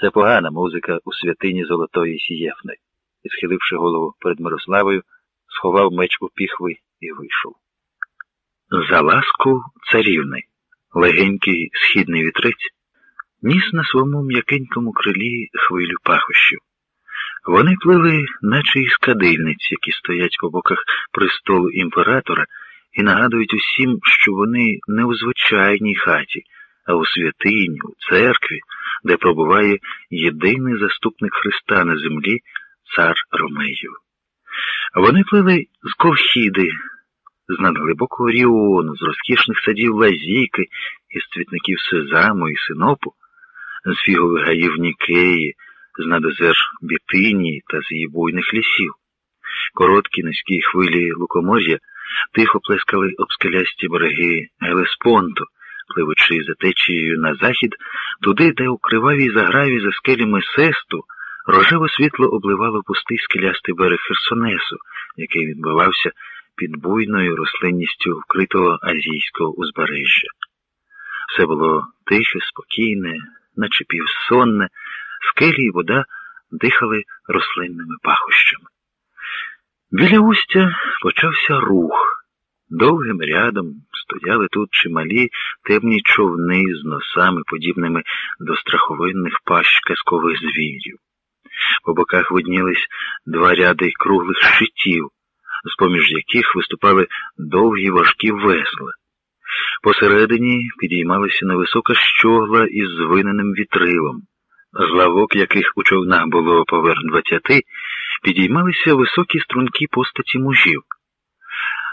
Це погана музика у святині Золотої Сієфни. І, схиливши голову перед Мирославою, сховав меч у піхви і вийшов. За ласку царівни, легенький східний вітрець, ніс на своєму м'якенькому крилі хвилю пахощів. Вони плили, наче із кадильниць, які стоять по боках престолу імператора, і нагадують усім, що вони не у звичайній хаті, а у святині, у церкві, де пробуває єдиний заступник Христа на землі, цар Ромеїв. Вони плили з ковхіди, з надглибокого ріону, з розкішних садів лазійки, із цвітників сезаму і синопу, з фігових гаїв Нікеї, з надозер Бітинії та з її буйних лісів. Короткі низькі хвилі лукомор'я тихо плескали обскелясті береги Гелеспонту, пливучи за течією на захід, туди, де у кривавій заграві за скелями сесту, рожеве світло обливало пустий скелястий берег Херсонесу, який відбивався під буйною рослинністю вкритого азійського узбережжя. Все було тихе, спокійне, наче півсонне, скелі і вода дихали рослинними пахощами. Біля устя почався рух. Довгим рядом стояли тут чималі темні човни з носами, подібними до страховинних пащ казкових звірів. По боках виднілись два ряди круглих щитів, з поміж яких виступали довгі важкі весла. Посередині підіймалася невисока щогла із звиненим вітрилом. З лавок, яких у човнах було поверх двадцяти, підіймалися високі стрункі постаті мужів.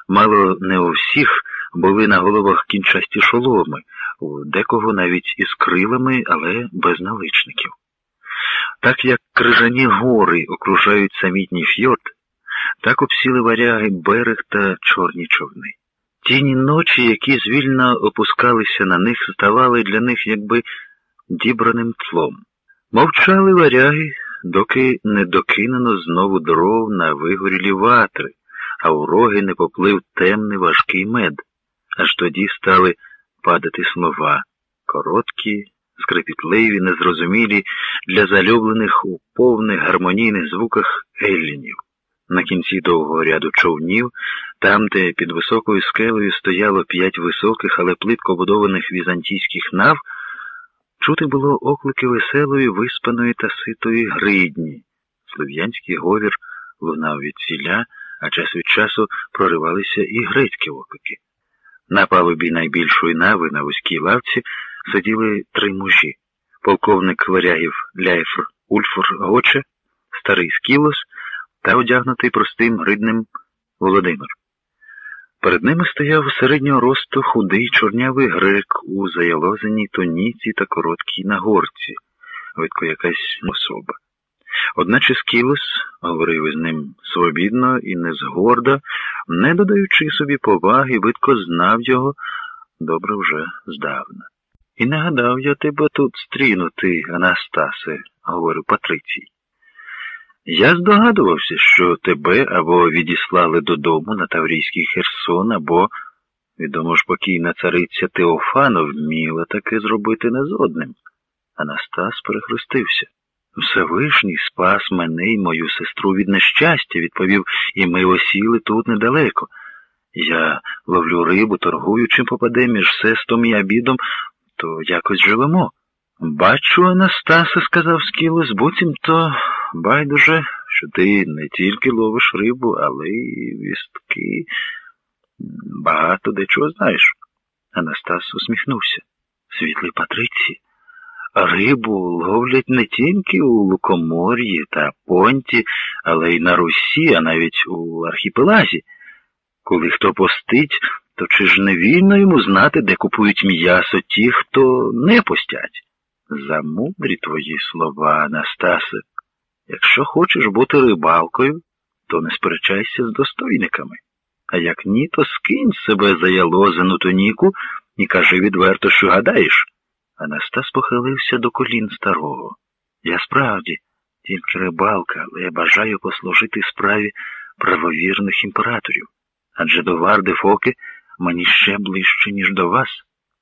Мало не у всіх були на головах кінчасті шоломи, у декого навіть із крилами, але без наличників. Так як крижані гори окружають самітній фьорд, так обсіли варяги берег та чорні човни. Тіні ночі, які звільно опускалися на них, ставали для них якби дібраним тлом. Мовчали варяги, доки не докинено знову дров на вигорілі ватри, а у роги не поплив темний важкий мед. Аж тоді стали падати слова, короткі, скрипітливі, незрозумілі для залюблених у повних гармонійних звуках еллінів. На кінці довгого ряду човнів, там, де під високою скелею стояло п'ять високих, але плитко будованих візантійських нав, чути було оклики веселої, виспаної та ситої гридні. Слов'янський говір лунав від ціля, а час від часу проривалися і грецькі оклики. На палубі найбільшої нави на вузькій лавці сиділи три мужі полковник варягів Ляйфр Ульфор Гоче, старий Скілос та одягнутий простим гридним Володимир. Перед ними стояв середнього росту худий чорнявий грек у заялозеній тоніці та короткій нагорці, видко якась особа. Одначе Скілос говорив із ним свобідно і незгордо, не додаючи собі поваги, видко знав його добре вже здавна. І не гадав я тебе тут стрінути, Анастасе, говорив Патрицій. Я здогадувався, що тебе або відіслали додому на Таврійський Херсон, або, відомо ж покійна цариця Теофана вміла таке зробити не з одним. Анастас перехрестився. Всевишній спас мене й мою сестру від нещастя, відповів, і ми осіли тут недалеко. Я ловлю рибу, торгую, чим попаде між сестом і обідом, то якось живемо. Бачу, Анастасе, сказав Скілос, буцімто байдуже, що ти не тільки ловиш рибу, але й вістки. Багато дечого знаєш. Анастас усміхнувся. Світлий Патриці. Рибу ловлять не тільки у Лукомор'ї та Понті, але й на Русі, а навіть у архіпелазі. Коли хто постить, то чи ж не вільно йому знати, де купують м'ясо ті, хто не постять? Замудрі твої слова, Анастасе. Якщо хочеш бути рибалкою, то не сперечайся з достойниками. А як ні, то скинь себе за ялозену тоніку і кажи відверто, що гадаєш. Анастас похилився до колін старого. Я справді тільки рибалка, але я бажаю послужити справі правовірних імператорів. Адже до Варди Фоки мені ще ближче, ніж до вас.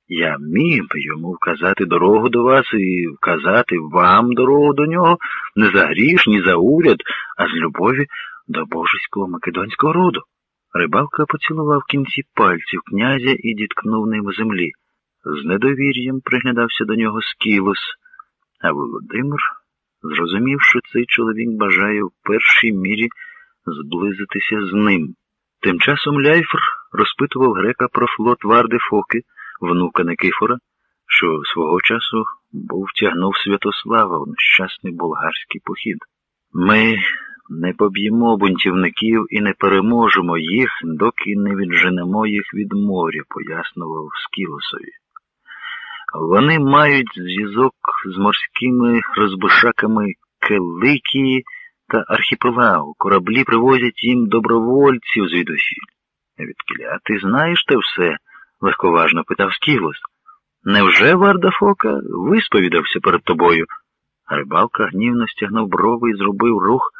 Я міг би йому вказати дорогу до вас і вказати вам дорогу до нього не за гріш, ні за уряд, а з любові до божеського македонського роду. Рибалка поцілував кінці пальців князя і діткнув ним землі. З недовір'ям приглядався до нього скілос, а Володимир, зрозумів, що цей чоловік бажає в першій мірі зблизитися з ним. Тим часом Ляйфр розпитував грека про флот Варди Фоки, внука Никифора, що свого часу був втягнув Святослава у нещасний болгарський похід. Ми не поб'ємо бунтівників і не переможемо їх, доки не відженемо їх від моря, пояснював Скілосові. Вони мають зв'язок з морськими розбишаками Келикії та архіпелагу. Кораблі привозять їм добровольців звідусіль. Відкіля, ти знаєш те все? легковажно питав Скілос. Невже Варда Фока висповідався перед тобою? Рибалка гнівно стягнув брови і зробив рух